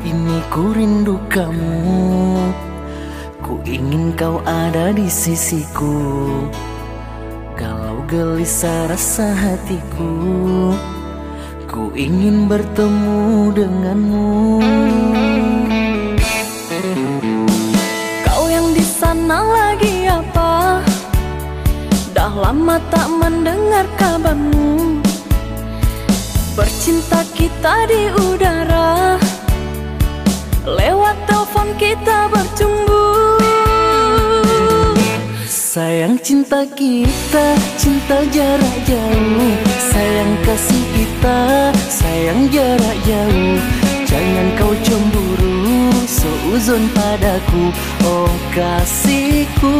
Ini ku rindu kamu. Ku ingin kau ada di sisiku. Kalau gelisah rasa hatiku. Ku ingin bertemu denganmu. Kau yang di sana lagi apa? Dah lama tak mendengar kabarmu. Bercinta kita di udara Lewat telepon kita bercumbu Sayang cinta kita, cinta jarak jauh. Sayang kasih kita, sayang jarak jauh. Jangan kau cemburu, seuzon padaku. Oh kasihku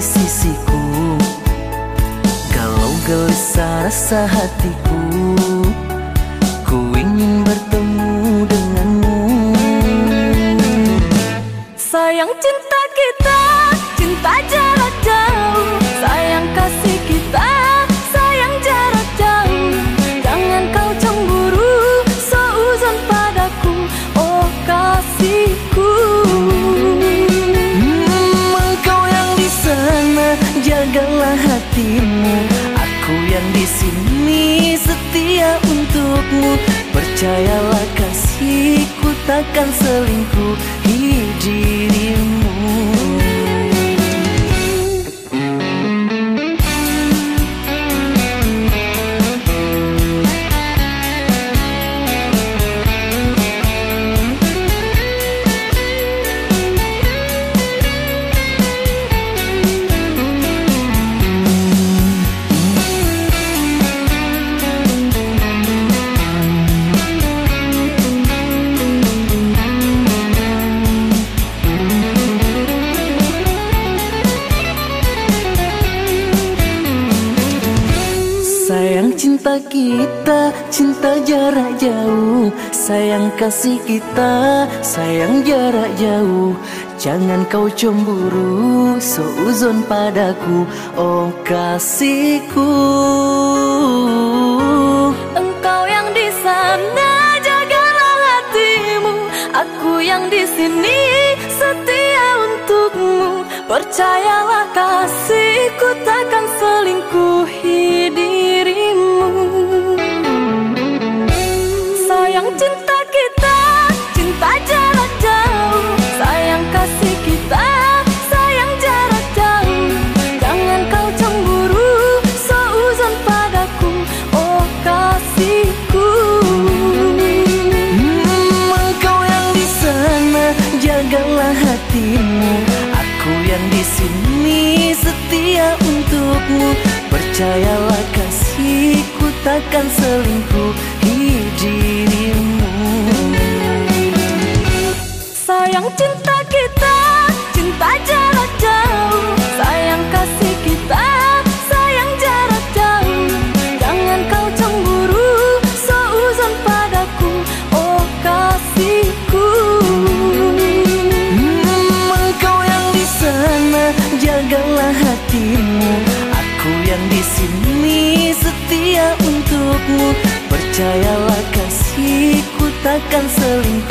sisiku. Kalau gelisah rasa hatiku. Ku ingin bertemu denganmu. Sayang cinta kita, cinta jarak jauh. Sayang kasih kita, sayang jarak jauh. Jangan kau cemburu, seuzon padaku. Oh kasihku hatimu. Aku yang di sini setia untukmu. Percayalah kasihku takkan selingkuhi dirimu cinta kita, cinta jarak jauh. Sayang kasih kita, sayang jarak jauh. Jangan kau cemburu, seuzon padaku. Oh kasihku. Engkau yang di sana, jagalah hatimu. Aku yang di sini, setia untukmu. Percayalah kasihku takkan selingkuhi untukmu Percayalah kasihku takkan selingkuhi dirimu. Sayang cinta kita, cinta jarak jauh. Sayang kasih kita, sayang jarak jauh. Jangan kau cemburu, seuzon padaku. Oh kasihku. Hmm, Engkau yang di sana, jagalah hatimu. di setia untukmu. Percayalah kasihku takkan selingkuhi dirimu